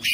we